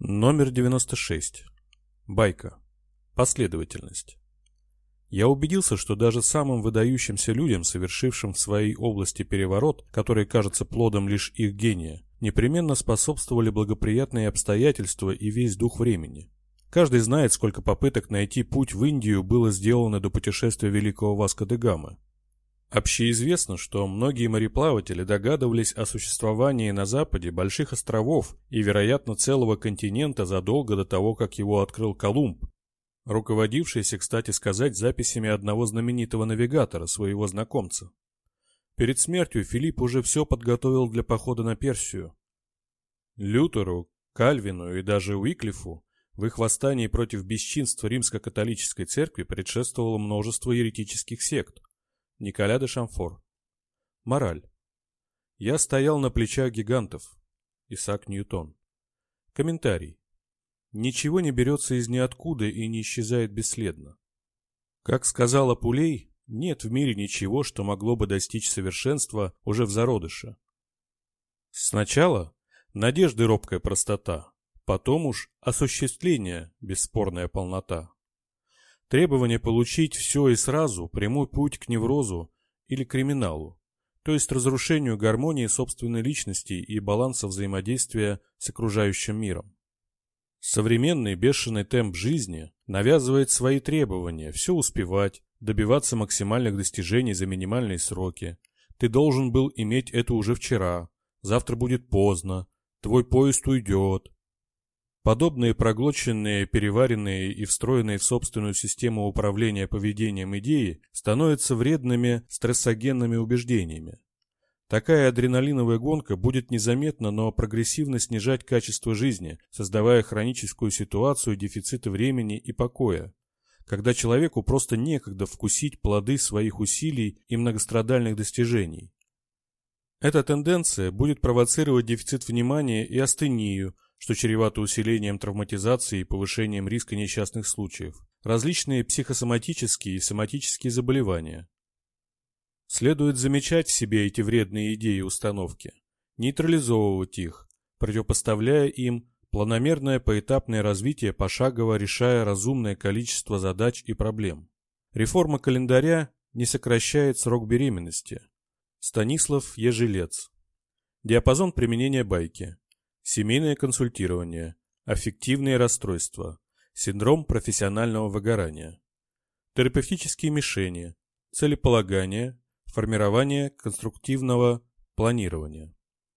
Номер 96. Байка. Последовательность. Я убедился, что даже самым выдающимся людям, совершившим в своей области переворот, который кажется плодом лишь их гения, непременно способствовали благоприятные обстоятельства и весь дух времени. Каждый знает, сколько попыток найти путь в Индию было сделано до путешествия великого Васко де Гамы. Общеизвестно, что многие мореплаватели догадывались о существовании на Западе больших островов и, вероятно, целого континента задолго до того, как его открыл Колумб, руководившийся, кстати сказать, записями одного знаменитого навигатора, своего знакомца. Перед смертью Филипп уже все подготовил для похода на Персию. Лютеру, Кальвину и даже Уиклифу в их восстании против бесчинства римско-католической церкви предшествовало множество еретических сект – Николя де Шамфор. Мораль. Я стоял на плечах гигантов. Исаак Ньютон. Комментарий. Ничего не берется из ниоткуда и не исчезает бесследно. Как сказала Пулей, нет в мире ничего, что могло бы достичь совершенства уже в зародыше. Сначала надежды робкая простота, потом уж осуществление бесспорная полнота. Требование получить все и сразу – прямой путь к неврозу или криминалу, то есть разрушению гармонии собственной личности и баланса взаимодействия с окружающим миром. Современный бешеный темп жизни навязывает свои требования, все успевать, добиваться максимальных достижений за минимальные сроки. Ты должен был иметь это уже вчера, завтра будет поздно, твой поезд уйдет, Подобные проглоченные, переваренные и встроенные в собственную систему управления поведением идеи становятся вредными стрессогенными убеждениями. Такая адреналиновая гонка будет незаметно, но прогрессивно снижать качество жизни, создавая хроническую ситуацию дефицита времени и покоя, когда человеку просто некогда вкусить плоды своих усилий и многострадальных достижений. Эта тенденция будет провоцировать дефицит внимания и астению – что чревато усилением травматизации и повышением риска несчастных случаев, различные психосоматические и соматические заболевания. Следует замечать в себе эти вредные идеи и установки, нейтрализовывать их, противопоставляя им планомерное поэтапное развитие, пошагово решая разумное количество задач и проблем. Реформа календаря не сокращает срок беременности. Станислав Ежелец. Диапазон применения байки семейное консультирование, аффективные расстройства, синдром профессионального выгорания, терапевтические мишени, целеполагание, формирование конструктивного планирования.